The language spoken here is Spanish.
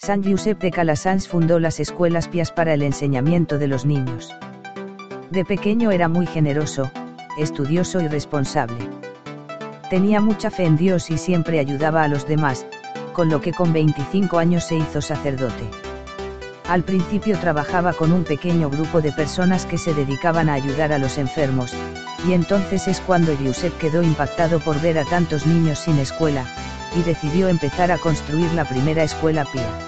San Josep de Calasanz fundó las escuelas pías para el enseñamiento de los niños. De pequeño era muy generoso, estudioso y responsable. Tenía mucha fe en Dios y siempre ayudaba a los demás, con lo que con 25 años se hizo sacerdote. Al principio trabajaba con un pequeño grupo de personas que se dedicaban a ayudar a los enfermos, y entonces es cuando Giuseppe quedó impactado por ver a tantos niños sin escuela, y decidió empezar a construir la primera escuela pía.